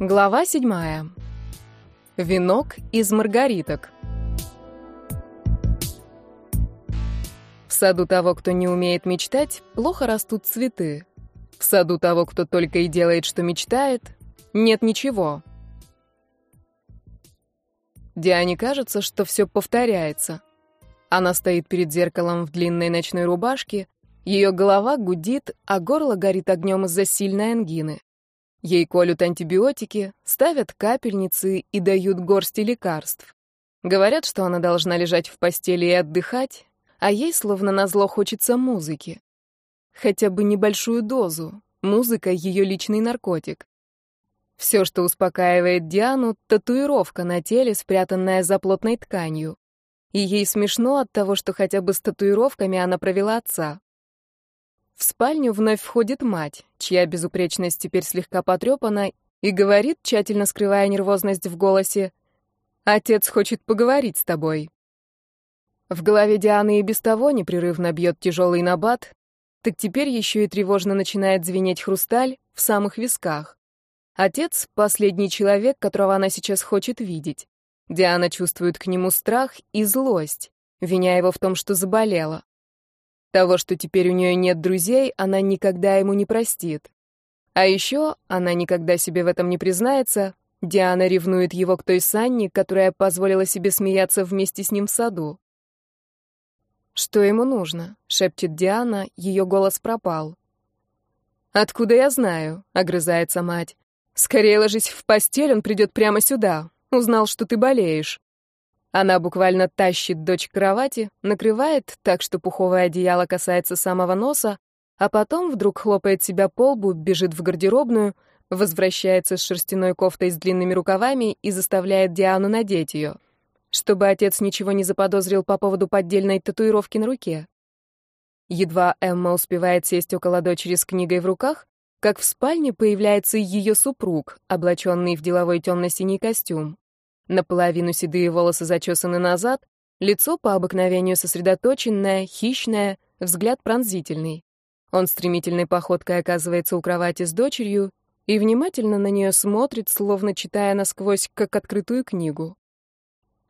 Глава седьмая. Венок из маргариток. В саду того, кто не умеет мечтать, плохо растут цветы. В саду того, кто только и делает, что мечтает, нет ничего. Диане кажется, что все повторяется. Она стоит перед зеркалом в длинной ночной рубашке, ее голова гудит, а горло горит огнем из-за сильной ангины. Ей колют антибиотики, ставят капельницы и дают горсти лекарств. Говорят, что она должна лежать в постели и отдыхать, а ей словно назло хочется музыки. Хотя бы небольшую дозу. Музыка — ее личный наркотик. Все, что успокаивает Диану, — татуировка на теле, спрятанная за плотной тканью. И ей смешно от того, что хотя бы с татуировками она провела отца. В спальню вновь входит мать, чья безупречность теперь слегка потрепана, и говорит, тщательно скрывая нервозность в голосе, «Отец хочет поговорить с тобой». В голове Дианы и без того непрерывно бьет тяжелый набат, так теперь еще и тревожно начинает звенеть хрусталь в самых висках. Отец — последний человек, которого она сейчас хочет видеть. Диана чувствует к нему страх и злость, виня его в том, что заболела. Того, что теперь у нее нет друзей, она никогда ему не простит. А еще она никогда себе в этом не признается. Диана ревнует его к той Санне, которая позволила себе смеяться вместе с ним в саду. «Что ему нужно?» — шепчет Диана, ее голос пропал. «Откуда я знаю?» — огрызается мать. «Скорее ложись в постель, он придет прямо сюда. Узнал, что ты болеешь». Она буквально тащит дочь к кровати, накрывает так, что пуховое одеяло касается самого носа, а потом вдруг хлопает себя по лбу, бежит в гардеробную, возвращается с шерстяной кофтой с длинными рукавами и заставляет Диану надеть ее, чтобы отец ничего не заподозрил по поводу поддельной татуировки на руке. Едва Эмма успевает сесть около дочери с книгой в руках, как в спальне появляется ее супруг, облаченный в деловой темно-синий костюм. Наполовину седые волосы зачесаны назад, лицо по обыкновению сосредоточенное, хищное, взгляд пронзительный. Он стремительной походкой оказывается у кровати с дочерью и внимательно на нее смотрит, словно читая насквозь, как открытую книгу.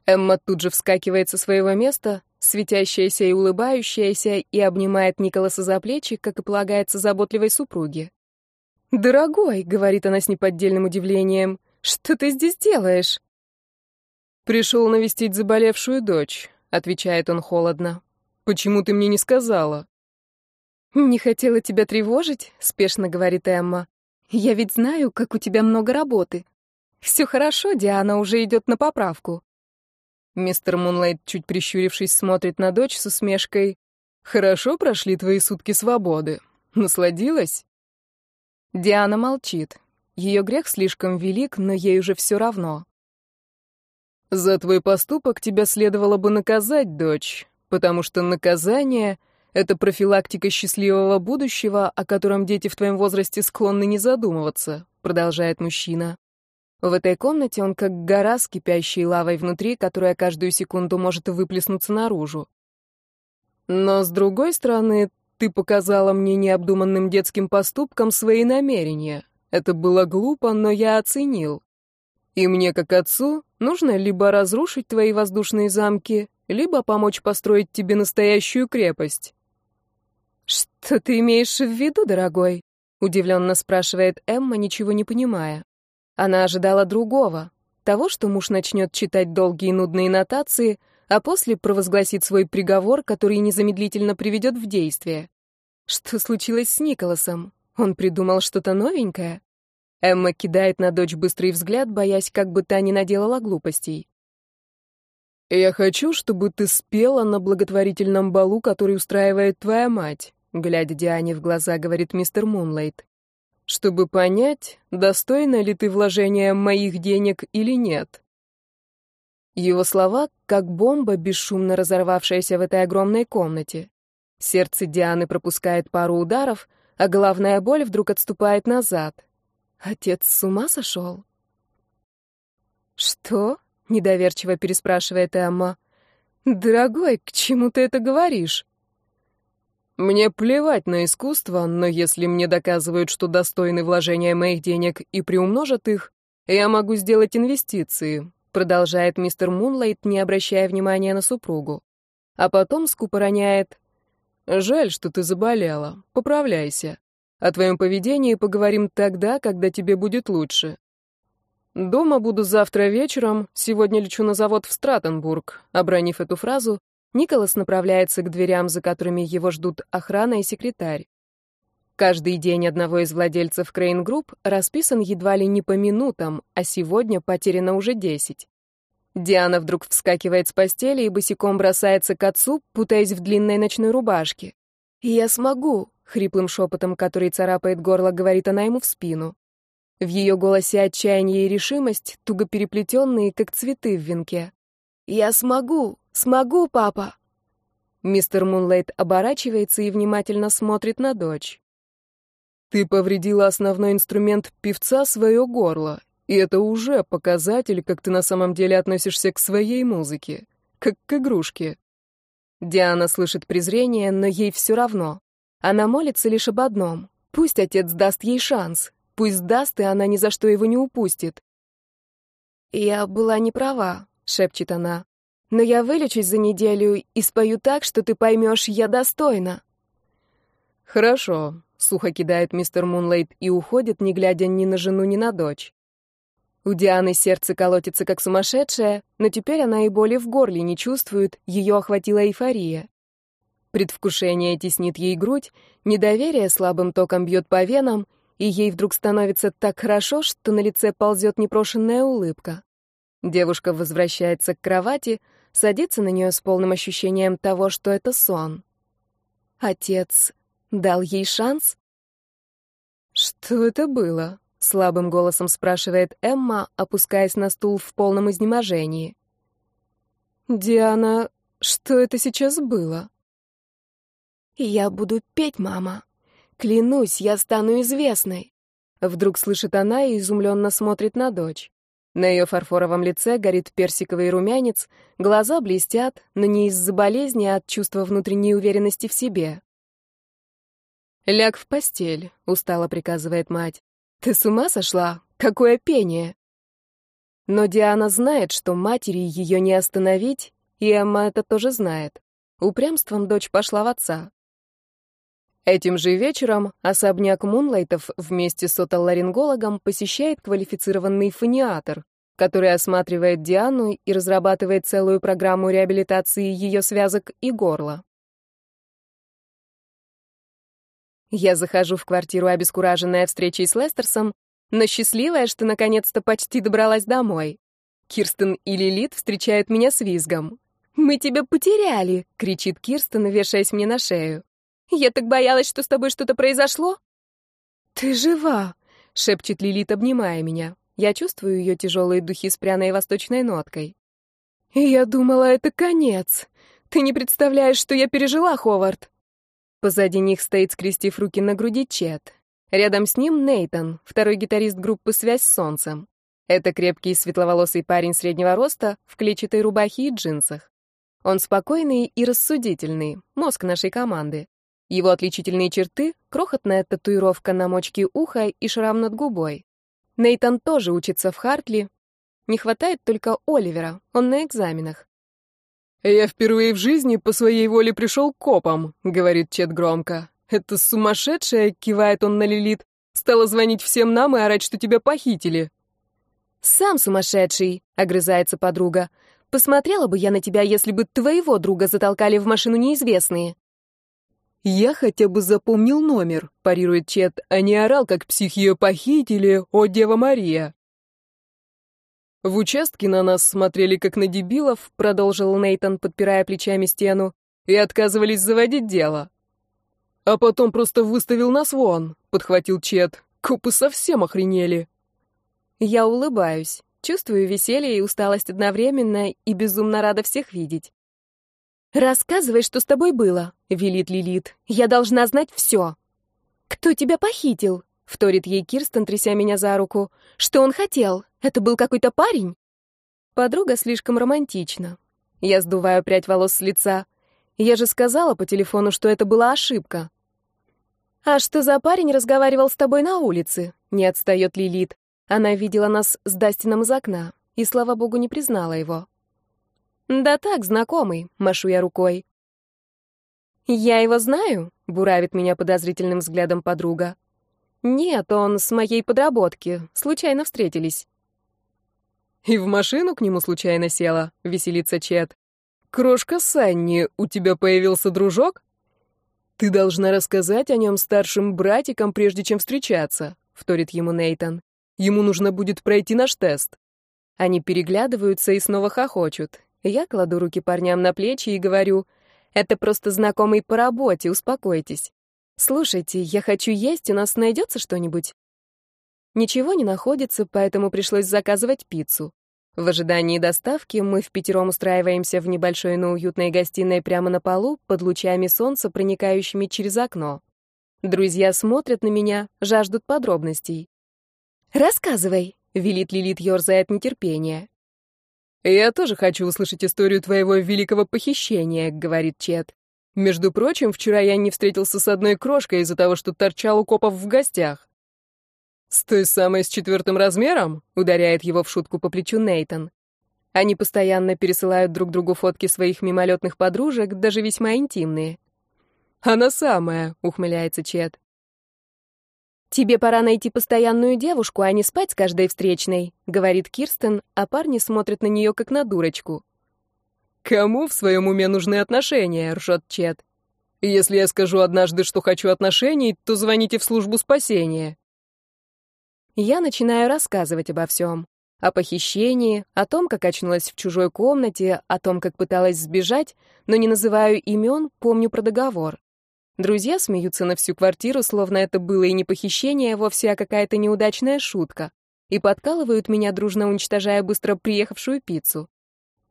Эмма тут же вскакивает со своего места, светящаяся и улыбающаяся, и обнимает Николаса за плечи, как и полагается заботливой супруге. «Дорогой», — говорит она с неподдельным удивлением, — «что ты здесь делаешь?» «Пришел навестить заболевшую дочь», — отвечает он холодно. «Почему ты мне не сказала?» «Не хотела тебя тревожить», — спешно говорит Эмма. «Я ведь знаю, как у тебя много работы. Все хорошо, Диана уже идет на поправку». Мистер Мунлайт, чуть прищурившись, смотрит на дочь с усмешкой. «Хорошо прошли твои сутки свободы. Насладилась?» Диана молчит. Ее грех слишком велик, но ей уже все равно. За твой поступок тебя следовало бы наказать, дочь, потому что наказание — это профилактика счастливого будущего, о котором дети в твоем возрасте склонны не задумываться, продолжает мужчина. В этой комнате он как гора с кипящей лавой внутри, которая каждую секунду может выплеснуться наружу. Но, с другой стороны, ты показала мне необдуманным детским поступком свои намерения. Это было глупо, но я оценил. И мне, как отцу, нужно либо разрушить твои воздушные замки, либо помочь построить тебе настоящую крепость. Что ты имеешь в виду, дорогой? удивленно спрашивает Эмма, ничего не понимая. Она ожидала другого, того, что муж начнет читать долгие нудные нотации, а после провозгласит свой приговор, который незамедлительно приведет в действие. Что случилось с Николасом? Он придумал что-то новенькое? Эмма кидает на дочь быстрый взгляд, боясь, как бы та не наделала глупостей. «Я хочу, чтобы ты спела на благотворительном балу, который устраивает твоя мать», глядя Диане в глаза, говорит мистер Мунлайт. «Чтобы понять, достойна ли ты вложения моих денег или нет». Его слова как бомба, бесшумно разорвавшаяся в этой огромной комнате. Сердце Дианы пропускает пару ударов, а головная боль вдруг отступает назад. Отец с ума сошел? Что? Недоверчиво переспрашивает Эмма. Дорогой, к чему ты это говоришь? Мне плевать на искусство, но если мне доказывают, что достойны вложения моих денег и приумножат их, Я могу сделать инвестиции, продолжает мистер Мунлайт, не обращая внимания на супругу. А потом скупо роняет. Жаль, что ты заболела. Поправляйся. О твоем поведении поговорим тогда, когда тебе будет лучше. Дома буду завтра вечером, сегодня лечу на завод в Стратенбург. Обронив эту фразу, Николас направляется к дверям, за которыми его ждут охрана и секретарь. Каждый день одного из владельцев Crane Group расписан едва ли не по минутам, а сегодня потеряно уже десять. Диана вдруг вскакивает с постели и босиком бросается к отцу, путаясь в длинной ночной рубашке. «Я смогу», — хриплым шепотом, который царапает горло, говорит она ему в спину. В ее голосе отчаяние и решимость, туго переплетенные, как цветы в венке. «Я смогу! Смогу, папа!» Мистер Мунлайт оборачивается и внимательно смотрит на дочь. «Ты повредила основной инструмент певца свое горло, и это уже показатель, как ты на самом деле относишься к своей музыке, как к игрушке». Диана слышит презрение, но ей все равно. Она молится лишь об одном. Пусть отец даст ей шанс, Пусть даст, и она ни за что его не упустит. «Я была не права», — шепчет она. «Но я вылечусь за неделю и спою так, что ты поймешь, я достойна». «Хорошо», — сухо кидает мистер Мунлейт и уходит, не глядя ни на жену, ни на дочь. У Дианы сердце колотится как сумасшедшее, но теперь она и боли в горле не чувствует, ее охватила эйфория. Предвкушение теснит ей грудь, недоверие слабым током бьет по венам — и ей вдруг становится так хорошо, что на лице ползет непрошенная улыбка. Девушка возвращается к кровати, садится на нее с полным ощущением того, что это сон. Отец дал ей шанс? «Что это было?» — слабым голосом спрашивает Эмма, опускаясь на стул в полном изнеможении. «Диана, что это сейчас было?» «Я буду петь, мама», Клянусь, я стану известной. Вдруг слышит она и изумленно смотрит на дочь. На ее фарфоровом лице горит персиковый румянец, глаза блестят, но не из-за болезни, а от чувства внутренней уверенности в себе. «Ляг в постель», — устало приказывает мать. «Ты с ума сошла? Какое пение!» Но Диана знает, что матери ее не остановить, и Эмма это тоже знает. Упрямством дочь пошла в отца. Этим же вечером особняк Мунлайтов вместе с отоларингологом посещает квалифицированный фониатор, который осматривает Диану и разрабатывает целую программу реабилитации ее связок и горла. Я захожу в квартиру, обескураженная встречей с Лестерсом, но счастливая, что наконец-то почти добралась домой. Кирстен и Лилит встречают меня с визгом. «Мы тебя потеряли!» — кричит Кирстен, вешаясь мне на шею. Я так боялась, что с тобой что-то произошло. Ты жива, шепчет Лилит, обнимая меня. Я чувствую ее тяжелые духи с пряной восточной ноткой. И я думала, это конец. Ты не представляешь, что я пережила, Ховард. Позади них стоит, скрестив руки на груди, Чет. Рядом с ним Нейтон, второй гитарист группы «Связь с солнцем». Это крепкий светловолосый парень среднего роста в клетчатой рубахе и джинсах. Он спокойный и рассудительный, мозг нашей команды. Его отличительные черты — крохотная татуировка на мочке уха и шрам над губой. Нейтан тоже учится в Хартли. Не хватает только Оливера, он на экзаменах. «Я впервые в жизни по своей воле пришел к копам», — говорит Чет громко. «Это сумасшедшая», — кивает он на Лилит, «стала звонить всем нам и орать, что тебя похитили». «Сам сумасшедший», — огрызается подруга. «Посмотрела бы я на тебя, если бы твоего друга затолкали в машину неизвестные». «Я хотя бы запомнил номер», — парирует Чет, а не орал, как псих ее похитили, о Дева Мария. «В участке на нас смотрели как на дебилов», — продолжил Нейтон, подпирая плечами стену, «и отказывались заводить дело». «А потом просто выставил нас вон», — подхватил Чет. «Копы совсем охренели». Я улыбаюсь, чувствую веселье и усталость одновременно и безумно рада всех видеть. «Рассказывай, что с тобой было», — велит Лилит. «Я должна знать все». «Кто тебя похитил?» — вторит ей Кирстен, тряся меня за руку. «Что он хотел? Это был какой-то парень?» Подруга слишком романтична. Я сдуваю прядь волос с лица. Я же сказала по телефону, что это была ошибка. «А что за парень разговаривал с тобой на улице?» — не отстает Лилит. Она видела нас с Дастином из окна и, слава богу, не признала его. «Да так, знакомый», — машу я рукой. «Я его знаю?» — буравит меня подозрительным взглядом подруга. «Нет, он с моей подработки. Случайно встретились». «И в машину к нему случайно села?» — веселится Чет. «Крошка Санни, у тебя появился дружок?» «Ты должна рассказать о нем старшим братикам, прежде чем встречаться», — вторит ему Нейтан. «Ему нужно будет пройти наш тест». Они переглядываются и снова хохочут. Я кладу руки парням на плечи и говорю, «Это просто знакомый по работе, успокойтесь. Слушайте, я хочу есть, у нас найдется что-нибудь?» Ничего не находится, поэтому пришлось заказывать пиццу. В ожидании доставки мы в пятером устраиваемся в небольшой, но уютной гостиной прямо на полу, под лучами солнца, проникающими через окно. Друзья смотрят на меня, жаждут подробностей. «Рассказывай», — велит Лилит, ерзая от нетерпения. «Я тоже хочу услышать историю твоего великого похищения», — говорит Чет. «Между прочим, вчера я не встретился с одной крошкой из-за того, что торчал у копов в гостях». «С той самой с четвертым размером?» — ударяет его в шутку по плечу Нейтон. Они постоянно пересылают друг другу фотки своих мимолетных подружек, даже весьма интимные. «Она самая», — ухмыляется Чет. «Тебе пора найти постоянную девушку, а не спать с каждой встречной», — говорит Кирстен, а парни смотрят на нее как на дурочку. «Кому в своем уме нужны отношения?» — ржет Чет. «Если я скажу однажды, что хочу отношений, то звоните в службу спасения». Я начинаю рассказывать обо всем. О похищении, о том, как очнулась в чужой комнате, о том, как пыталась сбежать, но не называю имен, помню про договор. Друзья смеются на всю квартиру, словно это было и не похищение, а вовсе а какая-то неудачная шутка, и подкалывают меня, дружно уничтожая быстро приехавшую пиццу.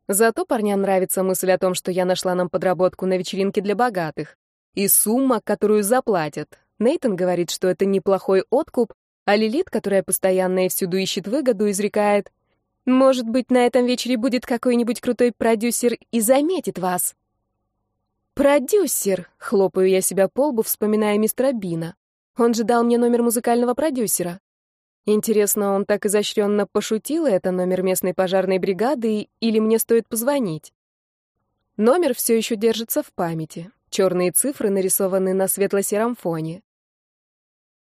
Зато парням нравится мысль о том, что я нашла нам подработку на вечеринке для богатых. И сумма, которую заплатят. Нейтон говорит, что это неплохой откуп, а Лилит, которая постоянно и всюду ищет выгоду, изрекает, «Может быть, на этом вечере будет какой-нибудь крутой продюсер и заметит вас». «Продюсер!» — хлопаю я себя по лбу, вспоминая мистера Бина. Он же дал мне номер музыкального продюсера. Интересно, он так изощренно пошутил, это номер местной пожарной бригады, или мне стоит позвонить? Номер все еще держится в памяти. Черные цифры нарисованы на светло-сером фоне.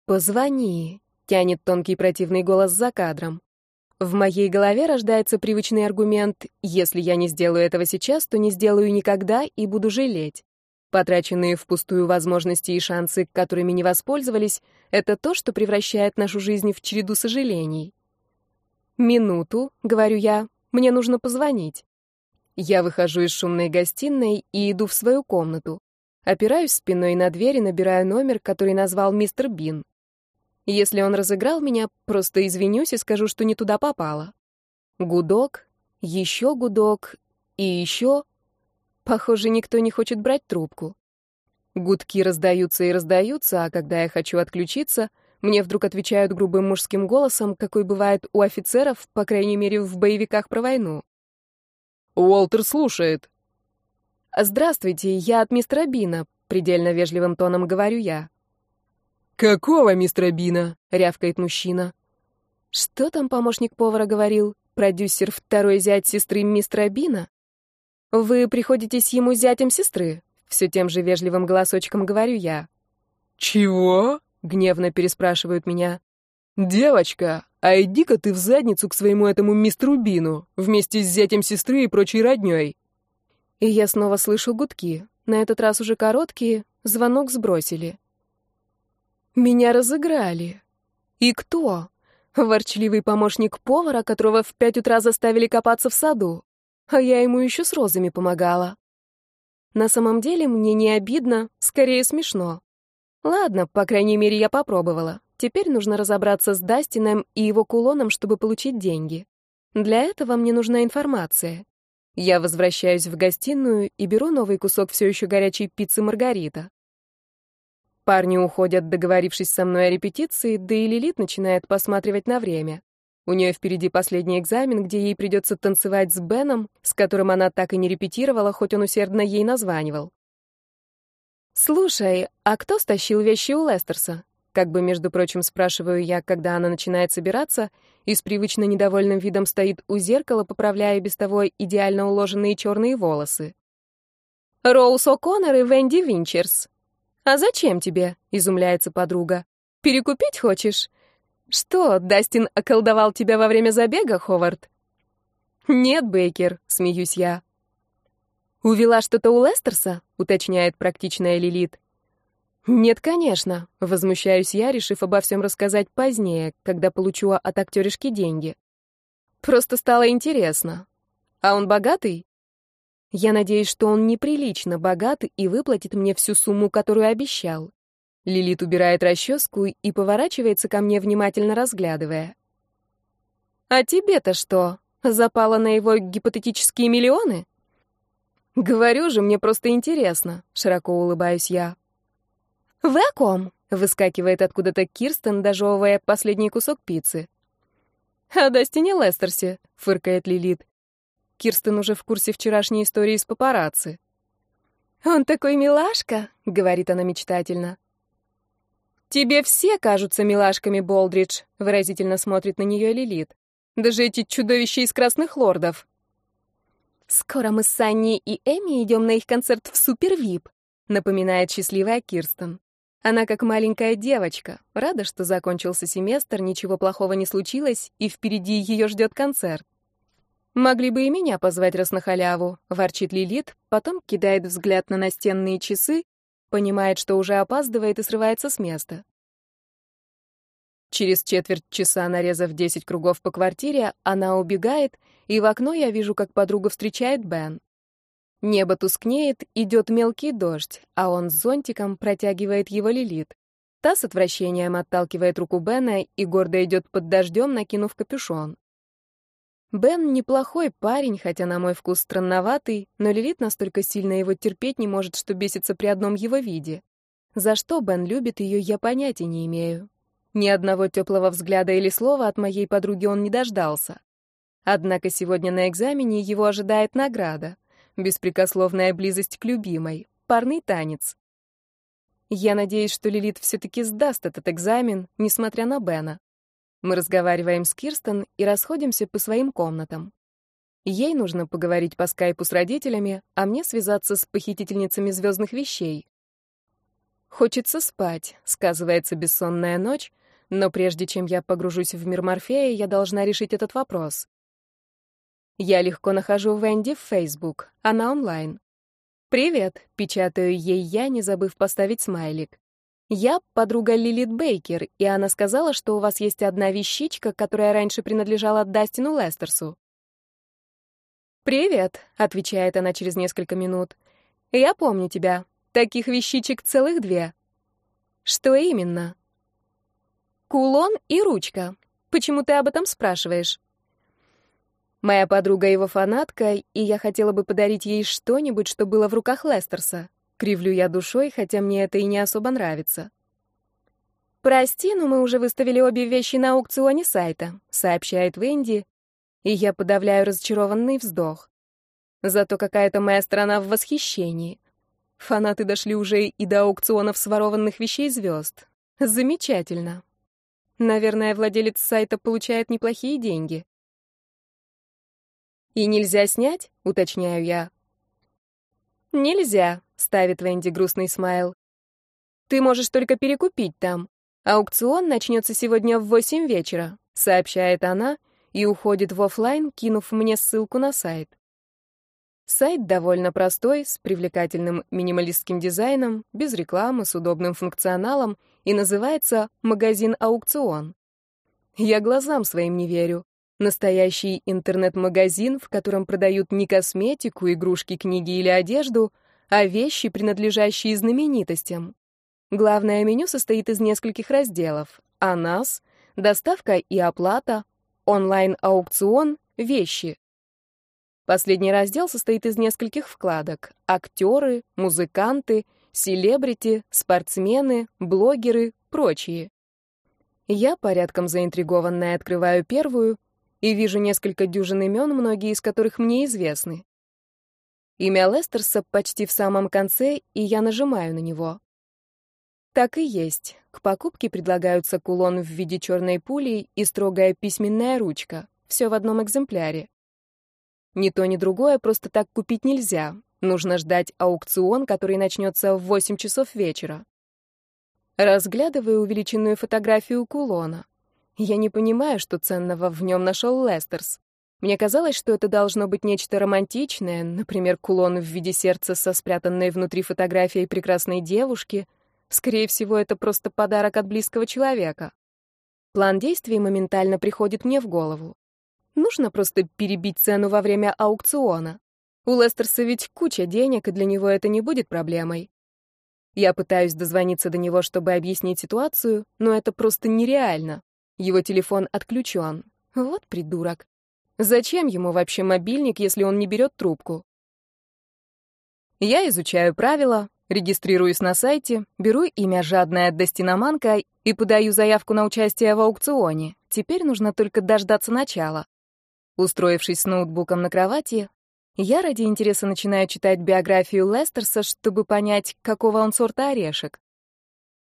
«Позвони», — тянет тонкий противный голос за кадром. В моей голове рождается привычный аргумент «если я не сделаю этого сейчас, то не сделаю никогда и буду жалеть». Потраченные впустую возможности и шансы, которыми не воспользовались, это то, что превращает нашу жизнь в череду сожалений. «Минуту», — говорю я, — «мне нужно позвонить». Я выхожу из шумной гостиной и иду в свою комнату. Опираюсь спиной на дверь и набираю номер, который назвал мистер Бин. Если он разыграл меня, просто извинюсь и скажу, что не туда попала. Гудок, еще гудок и еще. Похоже, никто не хочет брать трубку. Гудки раздаются и раздаются, а когда я хочу отключиться, мне вдруг отвечают грубым мужским голосом, какой бывает у офицеров, по крайней мере, в боевиках про войну. «Уолтер слушает». «Здравствуйте, я от мистера Бина», — предельно вежливым тоном говорю я. «Какого мистера Бина?» — рявкает мужчина. «Что там помощник повара говорил? Продюсер второй зять сестры мистера Бина? Вы приходитесь ему зятем сестры?» Все тем же вежливым голосочком говорю я. «Чего?» — гневно переспрашивают меня. «Девочка, а иди-ка ты в задницу к своему этому мистеру Бину, вместе с зятем сестры и прочей роднёй». И я снова слышу гудки, на этот раз уже короткие, звонок сбросили. Меня разыграли. И кто? Ворчливый помощник повара, которого в пять утра заставили копаться в саду. А я ему еще с розами помогала. На самом деле мне не обидно, скорее смешно. Ладно, по крайней мере, я попробовала. Теперь нужно разобраться с Дастином и его кулоном, чтобы получить деньги. Для этого мне нужна информация. Я возвращаюсь в гостиную и беру новый кусок все еще горячей пиццы Маргарита. Парни уходят, договорившись со мной о репетиции, да и Лилит начинает посматривать на время. У нее впереди последний экзамен, где ей придется танцевать с Беном, с которым она так и не репетировала, хоть он усердно ей названивал. «Слушай, а кто стащил вещи у Лестерса?» — Как бы, между прочим, спрашиваю я, когда она начинает собираться, и с привычно недовольным видом стоит у зеркала, поправляя без того идеально уложенные черные волосы. «Роуз О'Коннор и Венди Винчерс». «А зачем тебе?» — изумляется подруга. «Перекупить хочешь?» «Что, Дастин околдовал тебя во время забега, Ховард?» «Нет, Бейкер», — смеюсь я. «Увела что-то у Лестерса?» — уточняет практичная Лилит. «Нет, конечно», — возмущаюсь я, решив обо всем рассказать позднее, когда получу от актеришки деньги. Просто стало интересно. А он богатый? Я надеюсь, что он неприлично богат и выплатит мне всю сумму, которую обещал. Лилит убирает расческу и поворачивается ко мне, внимательно разглядывая. «А тебе-то что, запало на его гипотетические миллионы?» «Говорю же, мне просто интересно», — широко улыбаюсь я. «Вы о ком?» — выскакивает откуда-то Кирстен, дожевывая последний кусок пиццы. «О Дастине Лестерсе», — фыркает Лилит. Кирстен уже в курсе вчерашней истории с папарацци. «Он такой милашка», — говорит она мечтательно. «Тебе все кажутся милашками, Болдридж», — выразительно смотрит на нее Лилит. «Даже эти чудовища из Красных Лордов». «Скоро мы с Санни и Эми идем на их концерт в Супер-Вип», — напоминает счастливая Кирстен. Она как маленькая девочка, рада, что закончился семестр, ничего плохого не случилось, и впереди ее ждет концерт. «Могли бы и меня позвать раз на халяву», — ворчит Лилит, потом кидает взгляд на настенные часы, понимает, что уже опаздывает и срывается с места. Через четверть часа, нарезав 10 кругов по квартире, она убегает, и в окно я вижу, как подруга встречает Бен. Небо тускнеет, идет мелкий дождь, а он с зонтиком протягивает его Лилит. Та с отвращением отталкивает руку Бена и гордо идет под дождем, накинув капюшон. Бен неплохой парень, хотя на мой вкус странноватый, но Лилит настолько сильно его терпеть не может, что бесится при одном его виде. За что Бен любит ее, я понятия не имею. Ни одного теплого взгляда или слова от моей подруги он не дождался. Однако сегодня на экзамене его ожидает награда — беспрекословная близость к любимой, парный танец. Я надеюсь, что Лилит все-таки сдаст этот экзамен, несмотря на Бена. Мы разговариваем с Кирстен и расходимся по своим комнатам. Ей нужно поговорить по скайпу с родителями, а мне связаться с похитительницами звездных вещей. Хочется спать, сказывается бессонная ночь, но прежде чем я погружусь в мир Морфея, я должна решить этот вопрос. Я легко нахожу Венди в Facebook. Она онлайн. «Привет», — печатаю ей я, не забыв поставить смайлик. «Я подруга Лилит Бейкер, и она сказала, что у вас есть одна вещичка, которая раньше принадлежала Дастину Лестерсу». «Привет», — отвечает она через несколько минут. «Я помню тебя. Таких вещичек целых две». «Что именно?» «Кулон и ручка. Почему ты об этом спрашиваешь?» Моя подруга его фанатка, и я хотела бы подарить ей что-нибудь, что было в руках Лестерса. Кривлю я душой, хотя мне это и не особо нравится. «Прости, но мы уже выставили обе вещи на аукционе сайта», — сообщает Венди, и я подавляю разочарованный вздох. Зато какая-то моя страна в восхищении. Фанаты дошли уже и до аукционов сворованных вещей звезд. Замечательно. Наверное, владелец сайта получает неплохие деньги. «И нельзя снять?» — уточняю я. «Нельзя», — ставит Венди грустный смайл. «Ты можешь только перекупить там. Аукцион начнется сегодня в восемь вечера», — сообщает она и уходит в офлайн, кинув мне ссылку на сайт. Сайт довольно простой, с привлекательным минималистским дизайном, без рекламы, с удобным функционалом и называется «Магазин Аукцион». Я глазам своим не верю. Настоящий интернет-магазин, в котором продают не косметику, игрушки, книги или одежду, а вещи, принадлежащие знаменитостям. Главное меню состоит из нескольких разделов. А нас, доставка и оплата, онлайн-аукцион, вещи. Последний раздел состоит из нескольких вкладок. Актеры, музыканты, селебрити, спортсмены, блогеры, прочие. Я, порядком заинтригованная, открываю первую и вижу несколько дюжин имен, многие из которых мне известны. Имя Лестерса почти в самом конце, и я нажимаю на него. Так и есть. К покупке предлагаются кулон в виде черной пули и строгая письменная ручка. Все в одном экземпляре. Ни то, ни другое просто так купить нельзя. Нужно ждать аукцион, который начнется в 8 часов вечера. Разглядываю увеличенную фотографию кулона. Я не понимаю, что ценного в нем нашел Лестерс. Мне казалось, что это должно быть нечто романтичное, например, кулон в виде сердца со спрятанной внутри фотографией прекрасной девушки. Скорее всего, это просто подарок от близкого человека. План действий моментально приходит мне в голову. Нужно просто перебить цену во время аукциона. У Лестерса ведь куча денег, и для него это не будет проблемой. Я пытаюсь дозвониться до него, чтобы объяснить ситуацию, но это просто нереально. Его телефон отключен. Вот придурок. Зачем ему вообще мобильник, если он не берет трубку? Я изучаю правила, регистрируюсь на сайте, беру имя «Жадная Достиноманка» и подаю заявку на участие в аукционе. Теперь нужно только дождаться начала. Устроившись с ноутбуком на кровати, я ради интереса начинаю читать биографию Лестерса, чтобы понять, какого он сорта орешек.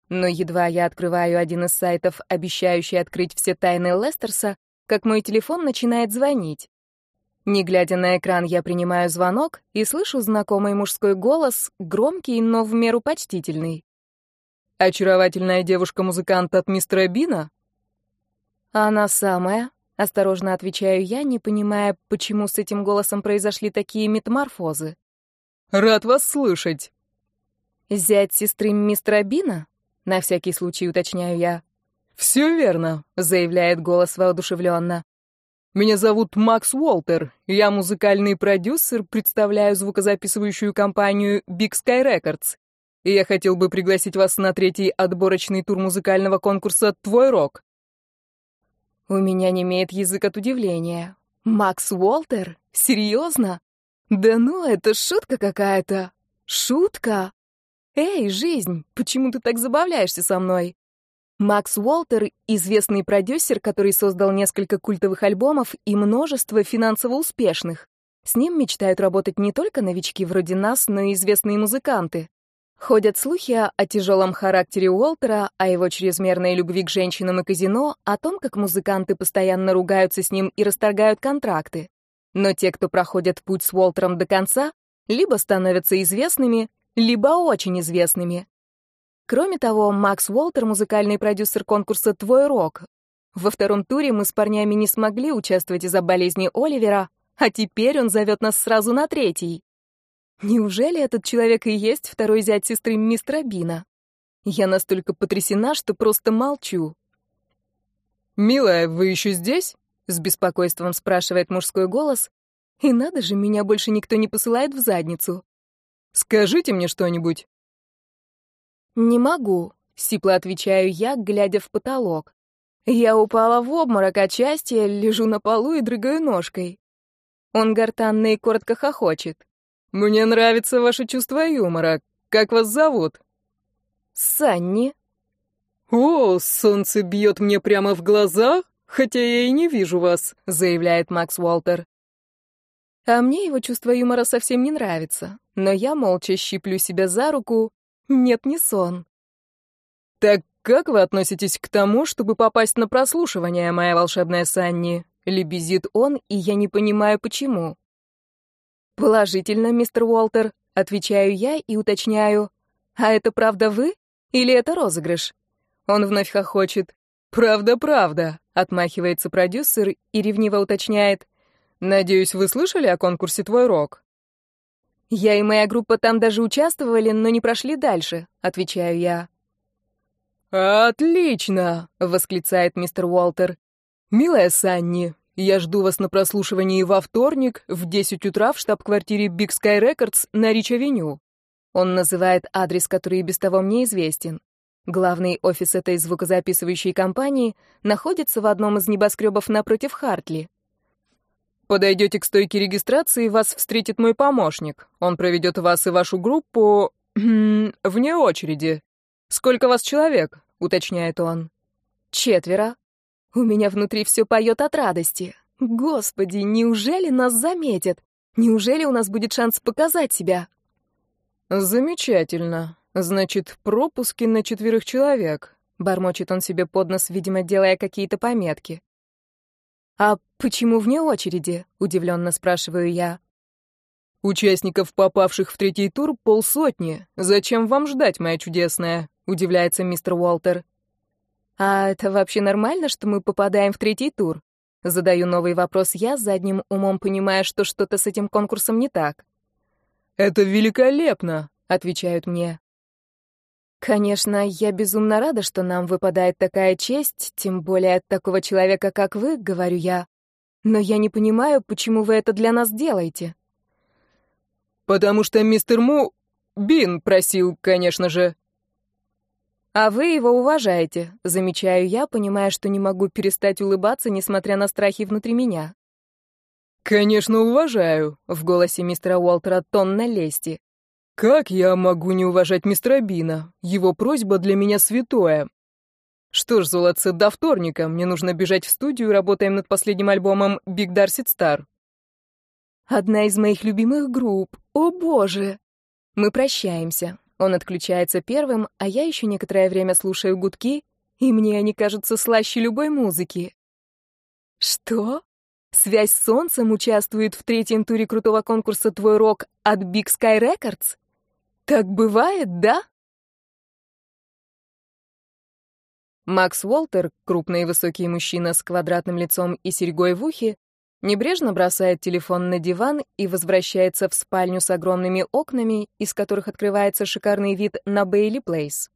Но едва я открываю один из сайтов, обещающий открыть все тайны Лестерса, как мой телефон начинает звонить. Не глядя на экран, я принимаю звонок и слышу знакомый мужской голос, громкий, но в меру почтительный. «Очаровательная девушка-музыкант от мистера Бина?» «Она самая», Осторожно отвечаю я, не понимая, почему с этим голосом произошли такие метаморфозы. «Рад вас слышать!» «Зять сестры мистера Бина?» На всякий случай уточняю я. «Все верно», — заявляет голос воодушевленно. «Меня зовут Макс Уолтер. Я музыкальный продюсер, представляю звукозаписывающую компанию Big Sky Records. И я хотел бы пригласить вас на третий отборочный тур музыкального конкурса «Твой рок». У меня не имеет язык от удивления. Макс Уолтер? Серьезно? Да ну, это шутка какая-то. Шутка? Эй, жизнь, почему ты так забавляешься со мной? Макс Уолтер — известный продюсер, который создал несколько культовых альбомов и множество финансово успешных. С ним мечтают работать не только новички вроде нас, но и известные музыканты. Ходят слухи о тяжелом характере Уолтера, о его чрезмерной любви к женщинам и казино, о том, как музыканты постоянно ругаются с ним и расторгают контракты. Но те, кто проходят путь с Уолтером до конца, либо становятся известными, либо очень известными. Кроме того, Макс Уолтер — музыкальный продюсер конкурса «Твой рок». Во втором туре мы с парнями не смогли участвовать из-за болезни Оливера, а теперь он зовет нас сразу на третий. Неужели этот человек и есть второй зять сестры мистера Бина? Я настолько потрясена, что просто молчу. «Милая, вы еще здесь?» — с беспокойством спрашивает мужской голос. И надо же, меня больше никто не посылает в задницу. «Скажите мне что-нибудь». «Не могу», — сипло отвечаю я, глядя в потолок. Я упала в обморок от счастья, лежу на полу и дрыгаю ножкой. Он гортанно и коротко хохочет. «Мне нравится ваше чувство юмора. Как вас зовут?» «Санни». «О, солнце бьет мне прямо в глаза, хотя я и не вижу вас», — заявляет Макс Уолтер. А мне его чувство юмора совсем не нравится, но я молча щиплю себя за руку. Нет, не сон. «Так как вы относитесь к тому, чтобы попасть на прослушивание, моя волшебная Санни?» — лебезит он, и я не понимаю, почему. «Положительно, мистер Уолтер», — отвечаю я и уточняю. «А это правда вы? Или это розыгрыш?» Он вновь хохочет. «Правда, правда», — отмахивается продюсер и ревниво уточняет. «Надеюсь, вы слышали о конкурсе «Твой рок»?» «Я и моя группа там даже участвовали, но не прошли дальше», — отвечаю я. «Отлично!» — восклицает мистер Уолтер. «Милая Санни, я жду вас на прослушивании во вторник в 10 утра в штаб-квартире Big Sky Records на Рич-авеню. Он называет адрес, который и без того мне известен. Главный офис этой звукозаписывающей компании находится в одном из небоскребов напротив Хартли. Подойдете к стойке регистрации, вас встретит мой помощник. Он проведет вас и вашу группу вне очереди. Сколько вас человек? уточняет он. Четверо, у меня внутри все поет от радости. Господи, неужели нас заметят? Неужели у нас будет шанс показать себя? Замечательно. Значит, пропуски на четверых человек. Бормочет он себе под нос, видимо, делая какие-то пометки. «А почему вне очереди?» — удивленно спрашиваю я. «Участников, попавших в третий тур, полсотни. Зачем вам ждать, моя чудесная?» — удивляется мистер Уолтер. «А это вообще нормально, что мы попадаем в третий тур?» Задаю новый вопрос я, задним умом понимая, что что-то с этим конкурсом не так. «Это великолепно!» — отвечают мне. Конечно, я безумно рада, что нам выпадает такая честь, тем более от такого человека, как вы, говорю я. Но я не понимаю, почему вы это для нас делаете. Потому что мистер Му... Бин просил, конечно же. А вы его уважаете, замечаю я, понимая, что не могу перестать улыбаться, несмотря на страхи внутри меня. Конечно, уважаю, в голосе мистера Уолтера тон на лести. Как я могу не уважать мистера Бина? Его просьба для меня святое. Что ж, золотце, до вторника. Мне нужно бежать в студию, работаем над последним альбомом Big Darcy Star. Одна из моих любимых групп. О, боже. Мы прощаемся. Он отключается первым, а я еще некоторое время слушаю гудки, и мне они кажутся слаще любой музыки. Что? Связь с Солнцем участвует в третьем туре крутого конкурса «Твой рок» от Big Sky Records? Так бывает, да? Макс Уолтер, крупный и высокий мужчина с квадратным лицом и серьгой в ухе, небрежно бросает телефон на диван и возвращается в спальню с огромными окнами, из которых открывается шикарный вид на Бейли Плейс.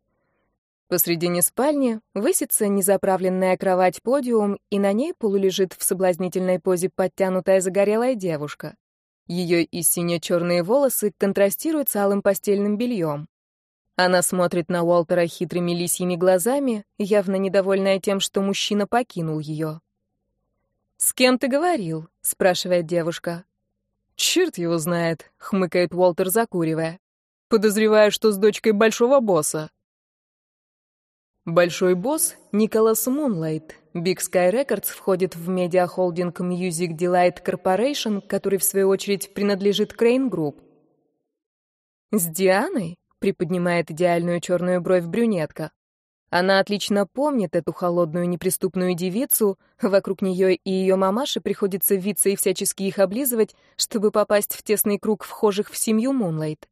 Посредине спальни высится незаправленная кровать-подиум, и на ней полулежит в соблазнительной позе подтянутая загорелая девушка. Ее и сине-черные волосы контрастируют с алым постельным бельем. Она смотрит на Уолтера хитрыми лисьими глазами, явно недовольная тем, что мужчина покинул ее. «С кем ты говорил?» — спрашивает девушка. «Черт его знает», — хмыкает Уолтер, закуривая. «Подозреваю, что с дочкой большого босса». Большой босс — Николас Мунлайт. Big Sky Records входит в медиахолдинг Music Delight Corporation, который, в свою очередь, принадлежит Crane Group. «С Дианой?» — приподнимает идеальную черную бровь брюнетка. Она отлично помнит эту холодную неприступную девицу, вокруг нее и ее мамаши приходится виться и всячески их облизывать, чтобы попасть в тесный круг вхожих в семью Мунлайт.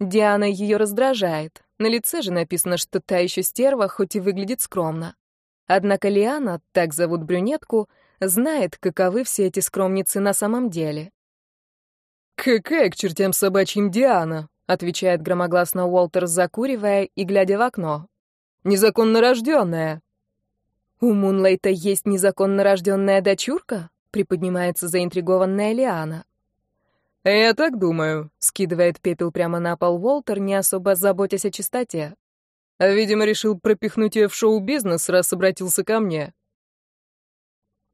Диана ее раздражает. На лице же написано, что та еще стерва, хоть и выглядит скромно. Однако Лиана, так зовут брюнетку, знает, каковы все эти скромницы на самом деле. «Какая к чертям собачьим Диана?» — отвечает громогласно Уолтер, закуривая и глядя в окно. «Незаконно рожденная». «У Мунлайта есть незаконно рожденная дочурка?» — приподнимается заинтригованная Лиана. «Я так думаю», — скидывает пепел прямо на пол Уолтер, не особо заботясь о чистоте. «Видимо, решил пропихнуть ее в шоу-бизнес, раз обратился ко мне».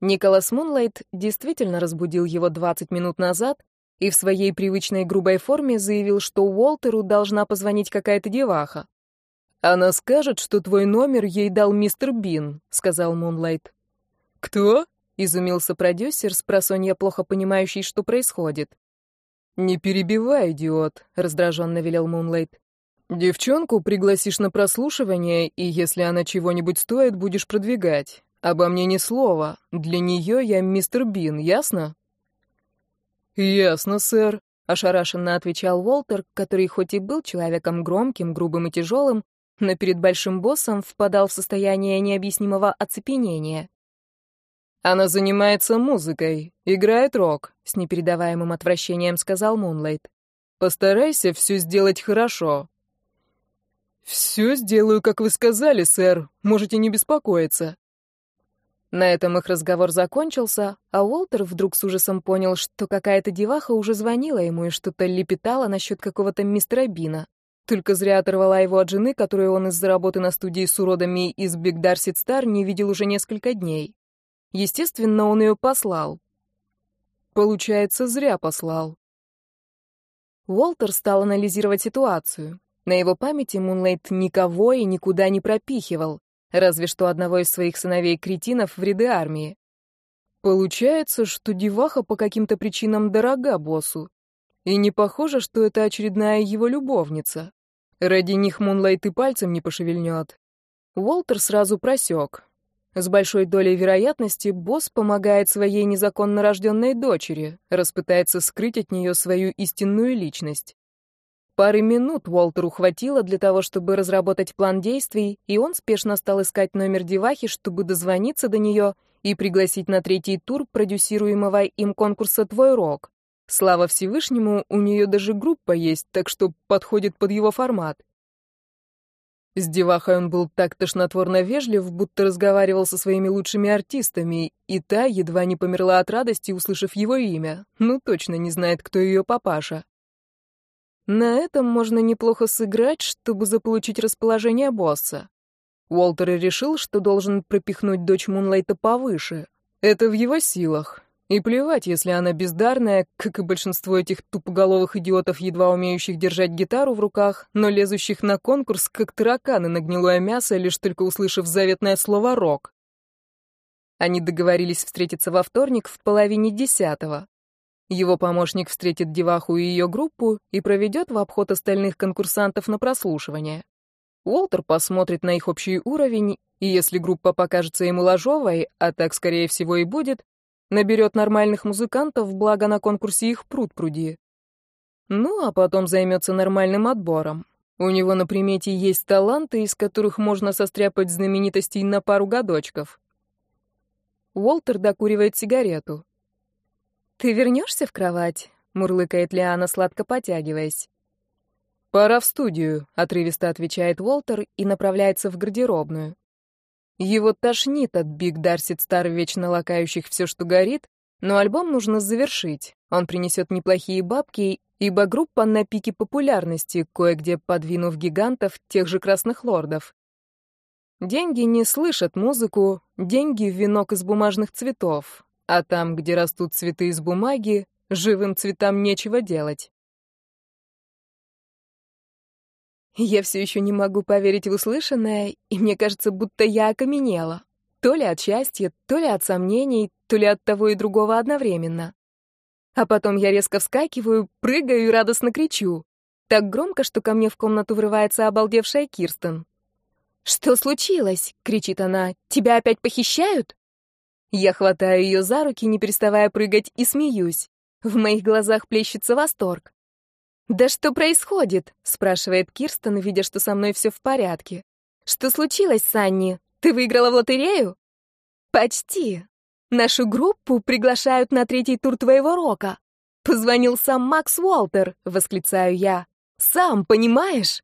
Николас Мунлайт действительно разбудил его 20 минут назад и в своей привычной грубой форме заявил, что Уолтеру должна позвонить какая-то деваха. «Она скажет, что твой номер ей дал мистер Бин», — сказал Мунлайт. «Кто?» — изумился продюсер, спросонья плохо понимающий, что происходит. «Не перебивай, идиот», — раздраженно велел Мунлайт. «Девчонку пригласишь на прослушивание, и если она чего-нибудь стоит, будешь продвигать. Обо мне ни слова. Для нее я мистер Бин, ясно?» «Ясно, сэр», — ошарашенно отвечал Уолтер, который хоть и был человеком громким, грубым и тяжелым, но перед большим боссом впадал в состояние необъяснимого оцепенения. Она занимается музыкой, играет рок, с непередаваемым отвращением сказал Мунлайт. Постарайся все сделать хорошо. Все сделаю, как вы сказали, сэр. Можете не беспокоиться. На этом их разговор закончился, а Уолтер вдруг с ужасом понял, что какая-то деваха уже звонила ему и что-то лепетала насчет какого-то мистера Бина. Только зря оторвала его от жены, которую он из-за работы на студии с уродами из Биг Дарсит Стар не видел уже несколько дней. Естественно, он ее послал. Получается, зря послал. Уолтер стал анализировать ситуацию. На его памяти Мунлайт никого и никуда не пропихивал, разве что одного из своих сыновей-кретинов в ряды армии. Получается, что деваха по каким-то причинам дорога боссу. И не похоже, что это очередная его любовница. Ради них Мунлайт и пальцем не пошевельнет. Уолтер сразу просек. С большой долей вероятности босс помогает своей незаконно рожденной дочери, распытается скрыть от нее свою истинную личность. Пары минут Уолтеру хватило для того, чтобы разработать план действий, и он спешно стал искать номер девахи, чтобы дозвониться до нее и пригласить на третий тур продюсируемого им конкурса «Твой рок». Слава Всевышнему, у нее даже группа есть, так что подходит под его формат. С девахой он был так тошнотворно вежлив, будто разговаривал со своими лучшими артистами, и та едва не померла от радости, услышав его имя. Ну, точно не знает, кто ее папаша. На этом можно неплохо сыграть, чтобы заполучить расположение босса. Уолтер решил, что должен пропихнуть дочь Мунлайта повыше. Это в его силах. И плевать, если она бездарная, как и большинство этих тупоголовых идиотов, едва умеющих держать гитару в руках, но лезущих на конкурс, как тараканы на гнилое мясо, лишь только услышав заветное слово «рок». Они договорились встретиться во вторник в половине десятого. Его помощник встретит деваху и ее группу и проведет в обход остальных конкурсантов на прослушивание. Уолтер посмотрит на их общий уровень, и если группа покажется ему ложовой, а так, скорее всего, и будет, наберет нормальных музыкантов, благо на конкурсе их пруд пруди. Ну, а потом займется нормальным отбором. У него на примете есть таланты, из которых можно состряпать знаменитостей на пару годочков. Уолтер докуривает сигарету. «Ты вернешься в кровать?» — мурлыкает Лиана, сладко потягиваясь. «Пора в студию», — отрывисто отвечает Уолтер и направляется в гардеробную. Его тошнит от Биг Дарсит Стар, вечно лакающих все, что горит, но альбом нужно завершить. Он принесет неплохие бабки, ибо группа на пике популярности, кое-где подвинув гигантов, тех же красных лордов. Деньги не слышат музыку, деньги — венок из бумажных цветов. А там, где растут цветы из бумаги, живым цветам нечего делать. Я все еще не могу поверить в услышанное, и мне кажется, будто я окаменела. То ли от счастья, то ли от сомнений, то ли от того и другого одновременно. А потом я резко вскакиваю, прыгаю и радостно кричу. Так громко, что ко мне в комнату врывается обалдевшая Кирстен. «Что случилось?» — кричит она. «Тебя опять похищают?» Я хватаю ее за руки, не переставая прыгать, и смеюсь. В моих глазах плещется восторг. «Да что происходит?» — спрашивает Кирстен, видя, что со мной все в порядке. «Что случилось, Санни? Ты выиграла в лотерею?» «Почти. Нашу группу приглашают на третий тур твоего рока. Позвонил сам Макс Уолтер», — восклицаю я. «Сам, понимаешь?»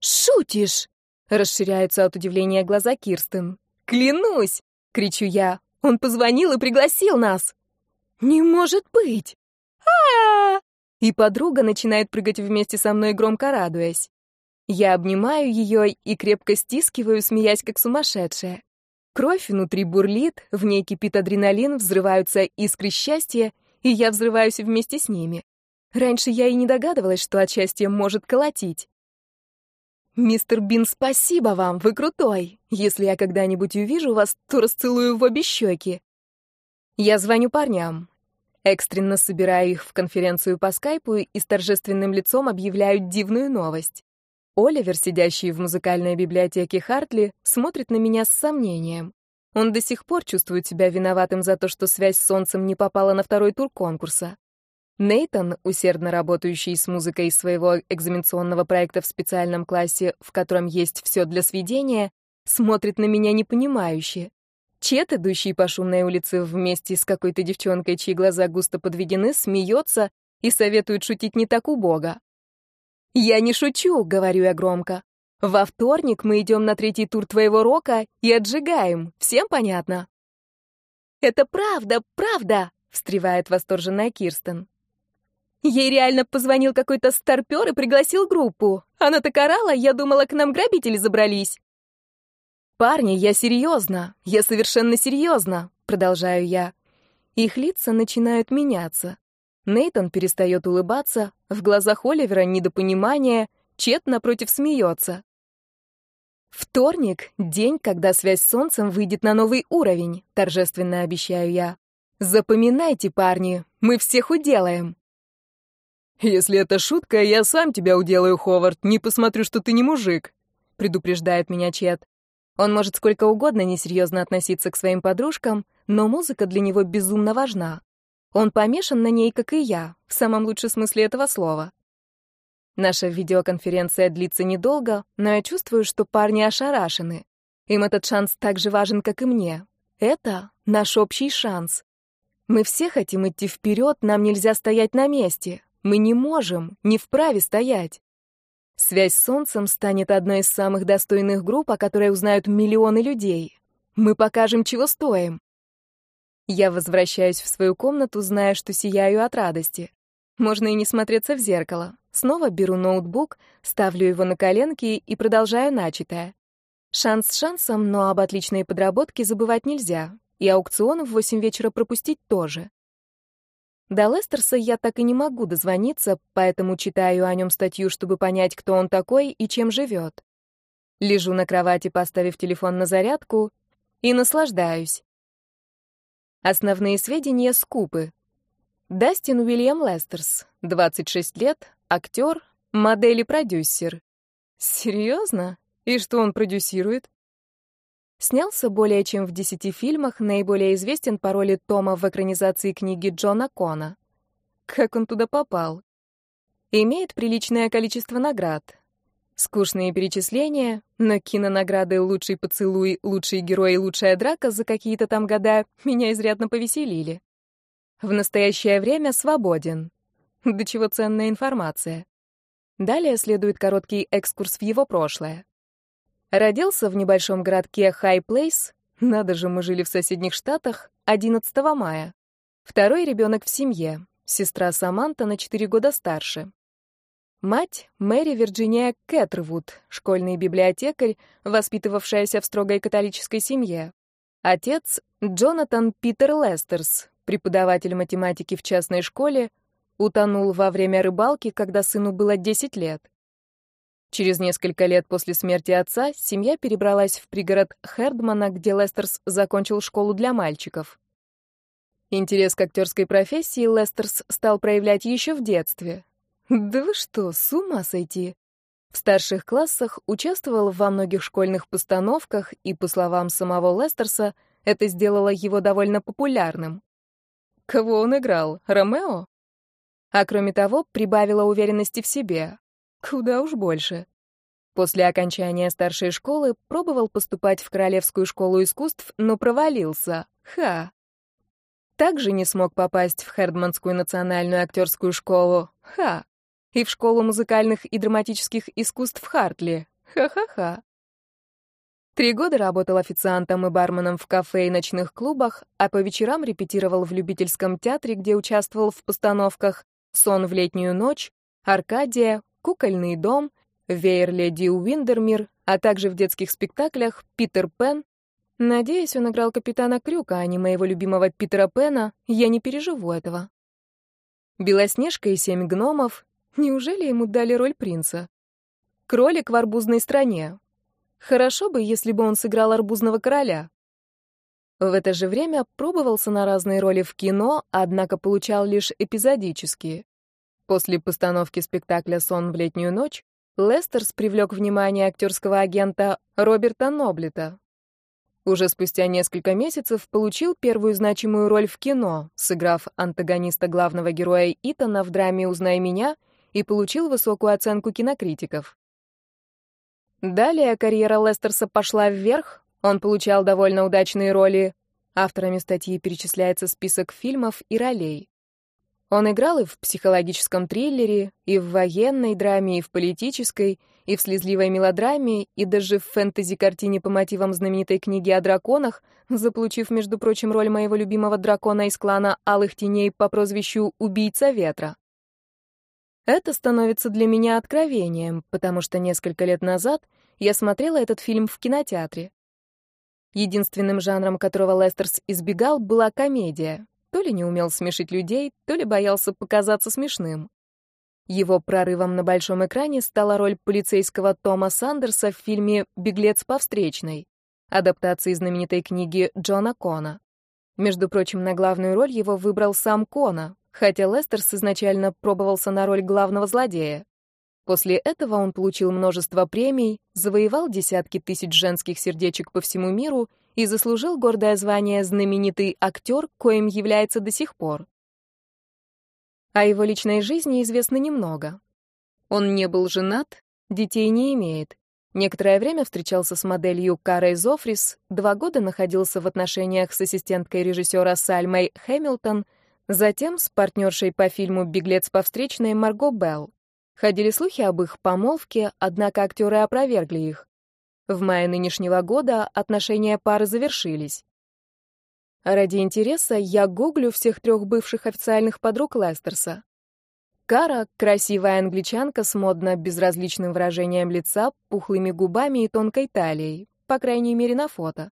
«Шутишь?» — расширяются от удивления глаза Кирстен. «Клянусь!» — кричу я. Он позвонил и пригласил нас. Не может быть. А! И подруга начинает прыгать вместе со мной, громко радуясь. Я обнимаю ее и крепко стискиваю, смеясь как сумасшедшая. Кровь внутри бурлит, в ней кипит адреналин, взрываются искры счастья, и я взрываюсь вместе с ними. Раньше я и не догадывалась, что от счастья может колотить. «Мистер Бин, спасибо вам, вы крутой. Если я когда-нибудь увижу вас, то расцелую в обе щеки». Я звоню парням. Экстренно собираю их в конференцию по скайпу и с торжественным лицом объявляю дивную новость. Оливер, сидящий в музыкальной библиотеке Хартли, смотрит на меня с сомнением. Он до сих пор чувствует себя виноватым за то, что связь с солнцем не попала на второй тур конкурса. Нейтон, усердно работающий с музыкой своего экзаменационного проекта в специальном классе, в котором есть все для сведения, смотрит на меня непонимающе. Чет, идущий по шумной улице вместе с какой-то девчонкой, чьи глаза густо подведены, смеется и советует шутить не так убого. «Я не шучу», — говорю я громко. «Во вторник мы идем на третий тур твоего рока и отжигаем. Всем понятно?» «Это правда, правда!» — встревает восторженная Кирстен. Ей реально позвонил какой-то старпер и пригласил группу. Она так орала, я думала, к нам грабители забрались. «Парни, я серьезно, я совершенно серьезно», — продолжаю я. Их лица начинают меняться. Нейтон перестает улыбаться, в глазах Оливера недопонимание, Чет напротив смеется. «Вторник — день, когда связь с Солнцем выйдет на новый уровень», — торжественно обещаю я. «Запоминайте, парни, мы всех уделаем». «Если это шутка, я сам тебя уделаю, Ховард, не посмотрю, что ты не мужик», — предупреждает меня Чет. Он может сколько угодно несерьезно относиться к своим подружкам, но музыка для него безумно важна. Он помешан на ней, как и я, в самом лучшем смысле этого слова. Наша видеоконференция длится недолго, но я чувствую, что парни ошарашены. Им этот шанс так же важен, как и мне. Это наш общий шанс. Мы все хотим идти вперед, нам нельзя стоять на месте. Мы не можем, не вправе стоять. Связь с Солнцем станет одной из самых достойных групп, о которой узнают миллионы людей. Мы покажем, чего стоим. Я возвращаюсь в свою комнату, зная, что сияю от радости. Можно и не смотреться в зеркало. Снова беру ноутбук, ставлю его на коленки и продолжаю начатое. Шанс шансом, но об отличной подработке забывать нельзя. И аукцион в 8 вечера пропустить тоже. До Лестерса я так и не могу дозвониться, поэтому читаю о нем статью, чтобы понять, кто он такой и чем живет. Лежу на кровати, поставив телефон на зарядку, и наслаждаюсь. Основные сведения скупы. Дастин Уильям Лестерс, 26 лет, актер, модель и продюсер. Серьезно? И что он продюсирует? Снялся более чем в десяти фильмах, наиболее известен по роли Тома в экранизации книги Джона Кона. Как он туда попал? Имеет приличное количество наград. Скучные перечисления, но кинонаграды «Лучший поцелуй», «Лучший герой» и «Лучшая драка» за какие-то там года меня изрядно повеселили. В настоящее время свободен. До чего ценная информация. Далее следует короткий экскурс в его прошлое. Родился в небольшом городке Хай Плейс, надо же, мы жили в соседних штатах, 11 мая. Второй ребенок в семье, сестра Саманта на 4 года старше. Мать — Мэри Вирджиния Кэтрвуд, школьный библиотекарь, воспитывавшаяся в строгой католической семье. Отец — Джонатан Питер Лестерс, преподаватель математики в частной школе, утонул во время рыбалки, когда сыну было 10 лет. Через несколько лет после смерти отца семья перебралась в пригород Хердмана, где Лестерс закончил школу для мальчиков. Интерес к актерской профессии Лестерс стал проявлять еще в детстве. Да вы что, с ума сойти? В старших классах участвовал во многих школьных постановках, и, по словам самого Лестерса, это сделало его довольно популярным. Кого он играл? Ромео? А кроме того, прибавило уверенности в себе. Куда уж больше. После окончания старшей школы пробовал поступать в Королевскую школу искусств, но провалился. Ха. Также не смог попасть в Хердманскую национальную актерскую школу. Ха. И в школу музыкальных и драматических искусств Хартли. Ха-ха-ха. Три года работал официантом и барменом в кафе и ночных клубах, а по вечерам репетировал в любительском театре, где участвовал в постановках «Сон в летнюю ночь», «Аркадия», «Кукольный дом», «Веер леди Уиндермир», а также в детских спектаклях «Питер Пен». Надеюсь, он играл капитана Крюка, а не моего любимого Питера Пена. Я не переживу этого. Белоснежка и семь гномов. Неужели ему дали роль принца? Кролик в арбузной стране. Хорошо бы, если бы он сыграл арбузного короля. В это же время пробовался на разные роли в кино, однако получал лишь эпизодические. После постановки спектакля «Сон в летнюю ночь» Лестерс привлек внимание актерского агента Роберта Ноблета. Уже спустя несколько месяцев получил первую значимую роль в кино, сыграв антагониста главного героя Итана в драме «Узнай меня» и получил высокую оценку кинокритиков. Далее карьера Лестерса пошла вверх, он получал довольно удачные роли. Авторами статьи перечисляется список фильмов и ролей. Он играл и в психологическом триллере, и в военной драме, и в политической, и в слезливой мелодраме, и даже в фэнтези-картине по мотивам знаменитой книги о драконах, заполучив, между прочим, роль моего любимого дракона из клана Алых Теней по прозвищу «Убийца ветра». Это становится для меня откровением, потому что несколько лет назад я смотрела этот фильм в кинотеатре. Единственным жанром, которого Лестерс избегал, была комедия. То ли не умел смешить людей, то ли боялся показаться смешным. Его прорывом на большом экране стала роль полицейского Тома Сандерса в фильме «Беглец по встречной», адаптации знаменитой книги Джона Кона. Между прочим, на главную роль его выбрал сам Кона, хотя Лестерс изначально пробовался на роль главного злодея. После этого он получил множество премий, завоевал десятки тысяч женских сердечек по всему миру и заслужил гордое звание знаменитый актер, коим является до сих пор. О его личной жизни известно немного. Он не был женат, детей не имеет. Некоторое время встречался с моделью Карой Зофрис, два года находился в отношениях с ассистенткой режиссера Сальмой Хэмилтон, затем с партнершей по фильму «Беглец по встречной» Марго Белл. Ходили слухи об их помолвке, однако актеры опровергли их. В мае нынешнего года отношения пары завершились. Ради интереса я гуглю всех трех бывших официальных подруг Лестерса. Кара — красивая англичанка с модно безразличным выражением лица, пухлыми губами и тонкой талией, по крайней мере, на фото.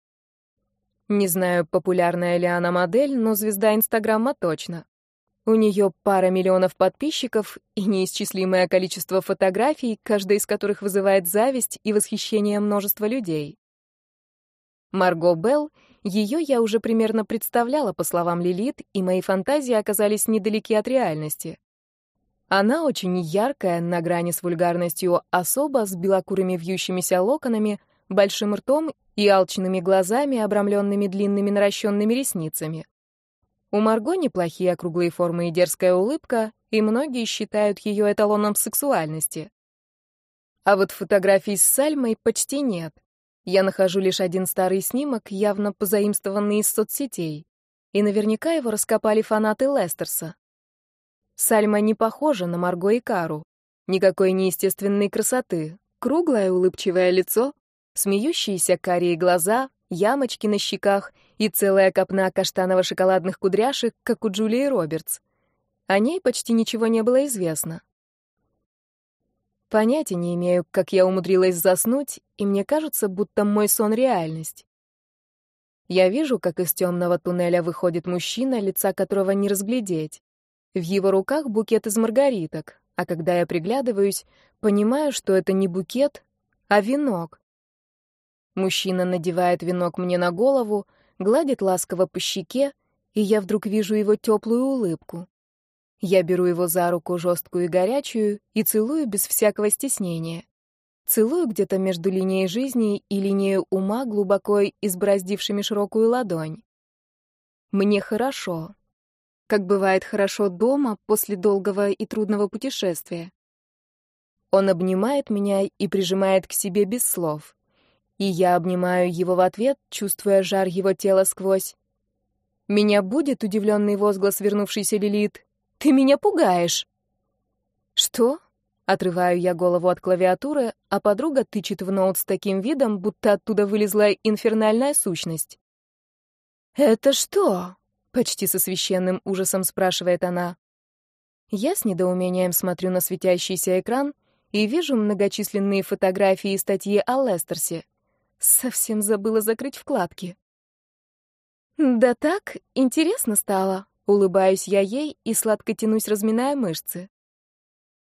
Не знаю, популярная ли она модель, но звезда Инстаграма точно. У нее пара миллионов подписчиков и неисчислимое количество фотографий, каждая из которых вызывает зависть и восхищение множества людей. Марго Белл, ее я уже примерно представляла, по словам Лилит, и мои фантазии оказались недалеки от реальности. Она очень яркая, на грани с вульгарностью особа, с белокурыми вьющимися локонами, большим ртом и алчными глазами, обрамленными длинными наращенными ресницами. У Марго неплохие округлые формы и дерзкая улыбка, и многие считают ее эталоном сексуальности. А вот фотографий с Сальмой почти нет. Я нахожу лишь один старый снимок, явно позаимствованный из соцсетей. И наверняка его раскопали фанаты Лестерса. Сальма не похожа на Марго и Кару. Никакой неестественной красоты. Круглое улыбчивое лицо, смеющиеся карие глаза, ямочки на щеках и целая копна каштаново-шоколадных кудряшек, как у Джулии Робертс. О ней почти ничего не было известно. Понятия не имею, как я умудрилась заснуть, и мне кажется, будто мой сон — реальность. Я вижу, как из темного туннеля выходит мужчина, лица которого не разглядеть. В его руках букет из маргариток, а когда я приглядываюсь, понимаю, что это не букет, а венок. Мужчина надевает венок мне на голову, гладит ласково по щеке, и я вдруг вижу его теплую улыбку. Я беру его за руку жесткую и горячую и целую без всякого стеснения. Целую где-то между линией жизни и линией ума, глубоко избраздившими широкую ладонь. Мне хорошо как бывает хорошо дома после долгого и трудного путешествия. Он обнимает меня и прижимает к себе без слов. И я обнимаю его в ответ, чувствуя жар его тела сквозь. Меня будет удивленный возглас вернувшейся Лилит. «Ты меня пугаешь!» «Что?» — отрываю я голову от клавиатуры, а подруга тычет в ноут с таким видом, будто оттуда вылезла инфернальная сущность. «Это что?» Почти со священным ужасом спрашивает она. Я с недоумением смотрю на светящийся экран и вижу многочисленные фотографии и статьи о Лестерсе. Совсем забыла закрыть вкладки. «Да так, интересно стало», — улыбаюсь я ей и сладко тянусь, разминая мышцы.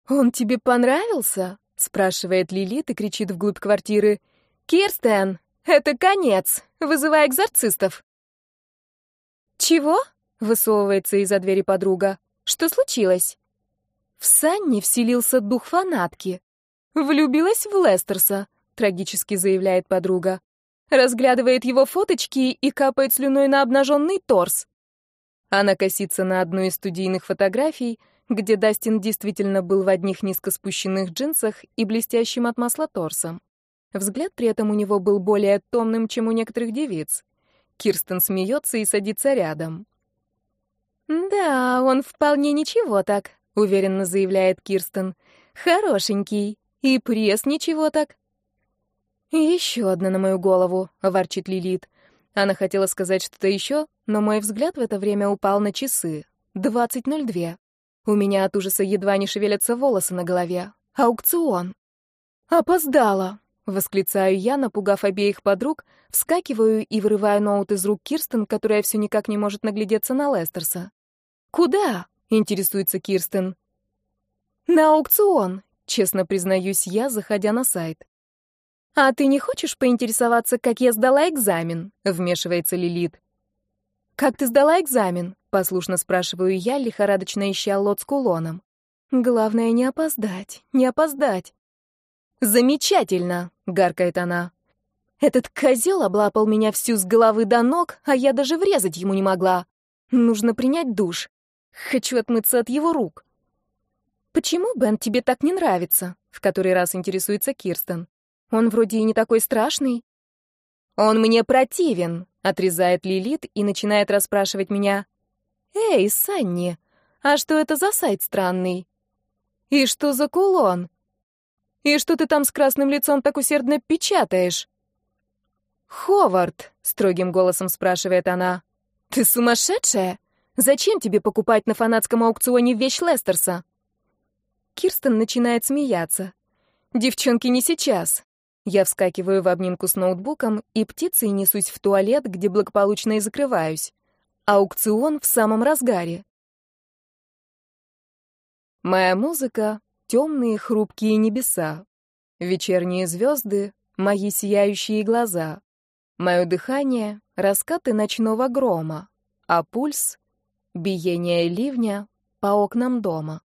«Он тебе понравился?» — спрашивает Лилит и кричит вглубь квартиры. «Кирстен, это конец! Вызывай экзорцистов!» «Чего?» — высовывается из-за двери подруга. «Что случилось?» В Санне вселился дух фанатки. «Влюбилась в Лестерса», — трагически заявляет подруга. Разглядывает его фоточки и капает слюной на обнаженный торс. Она косится на одну из студийных фотографий, где Дастин действительно был в одних низко спущенных джинсах и блестящим от масла торсом. Взгляд при этом у него был более томным, чем у некоторых девиц. Кирстен смеется и садится рядом. «Да, он вполне ничего так», — уверенно заявляет Кирстен. «Хорошенький. И пресс ничего так». «Еще одна на мою голову», — ворчит Лилит. Она хотела сказать что-то еще, но мой взгляд в это время упал на часы. 20.02. У меня от ужаса едва не шевелятся волосы на голове. Аукцион. Опоздала. Восклицаю я, напугав обеих подруг, вскакиваю и вырываю ноут из рук Кирстен, которая все никак не может наглядеться на Лестерса. «Куда?» — интересуется Кирстен. «На аукцион», — честно признаюсь я, заходя на сайт. «А ты не хочешь поинтересоваться, как я сдала экзамен?» — вмешивается Лилит. «Как ты сдала экзамен?» — Послушно спрашиваю я, лихорадочно ища лот с кулоном. Главное не опоздать, не опоздать. Замечательно, гаркает она. Этот козел облапал меня всю с головы до ног, а я даже врезать ему не могла. Нужно принять душ. Хочу отмыться от его рук. Почему Бен тебе так не нравится? В который раз интересуется Кирстен. Он вроде и не такой страшный. Он мне противен, отрезает Лилит и начинает расспрашивать меня. Эй, Санни, а что это за сайт странный? И что за кулон? И что ты там с красным лицом так усердно печатаешь? Ховард, строгим голосом спрашивает она. Ты сумасшедшая? Зачем тебе покупать на фанатском аукционе вещь Лестерса? Кирстен начинает смеяться. Девчонки, не сейчас. Я вскакиваю в обнимку с ноутбуком и птицей несусь в туалет, где благополучно и закрываюсь. Аукцион в самом разгаре. Моя музыка — темные хрупкие небеса. Вечерние звезды — мои сияющие глаза. Мое дыхание — раскаты ночного грома, а пульс — биение ливня по окнам дома.